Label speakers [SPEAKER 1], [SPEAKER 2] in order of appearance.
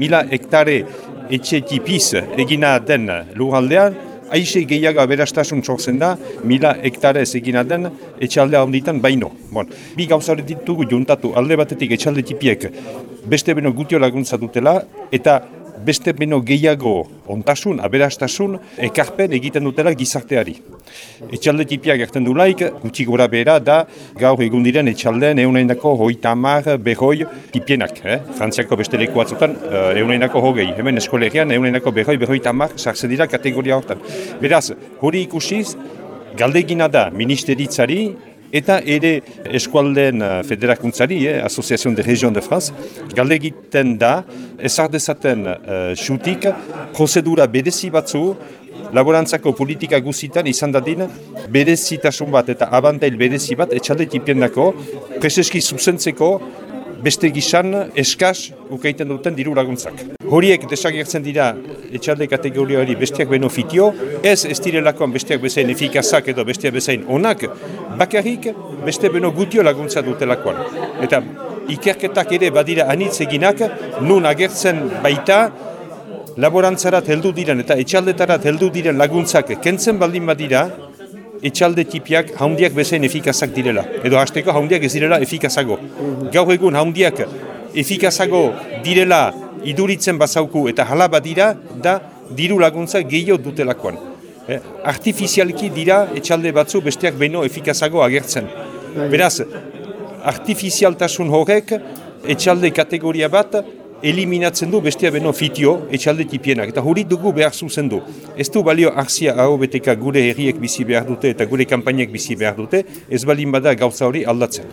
[SPEAKER 1] Mila hektare etxe tipiz egina den lurraldean, aixe gehiago aberastasun txorzen da, mila hektarez egina den etxalde handitan baino. Bon, bi gauza hori ditugu juntatu alde batetik etxalde tipiek beste beno gutio laguntza dutela, eta beste beno gehiago ontasun, aberastasun, ekarpen egiten dutela gizarteari. Etxalde tipiak gertzen du laik, gutxi gora behera da, gaur egun diren etxaldean eunainako hoi tamar, behoi tipienak. Eh? Frantziako beste leku batzutan uh, hogei. Hemen eskolegian eunainako behoi, behoi tamar, sartzen dira kategoria hortan. Beraz, hori ikusiz, galdegina da ministeritzari, eta ere eskualden uh, federakuntzari, eh, Asociación de Région de France, galde egiten da, ezardezaten uh, xutik, prozedura bedezi batzu, laborantzako politika guzitan izan dadin, bedezitasun bat eta abantail bedezi bat etxalde tipien dako, preseski zuzentzeko, beste gizan eskaz ukaiten duten diru laguntzak. Horiek desagertzen dira etxalde kategoria hori besteak beno fitio, ez ez direlakoan besteak bezain efikazak edo besteak bezain onak, bakarrik beste beno gutio laguntza dutelakoan. Eta ikerketak ere badira anitz eginak, nun agertzen baita, laborantzarat heldu diren eta etxaldetarat heldu diren laguntzak kentzen baldin badira, etxalde tipiak haundiak bezain efikazak direla. Edo hasteko haundiak ez direla efikazago. Gaur egun haundiak efikazago direla iduritzen bazauku eta hala badira da diru laguntza gehiago dutelakoan. Eh, artifizialki dira etxalde batzu besteak beno efikazago agertzen. Beraz, artifizialtasun horrek etxalde kategoria bat eliminatzen du bestia beno fitio etxalde tipienak. Eta hori dugu behar zuzen du. Ez du balio arzia beteka gure herriek bizi behar dute eta gure kampainek bizi behar dute, ez balin bada gauza hori aldatzen.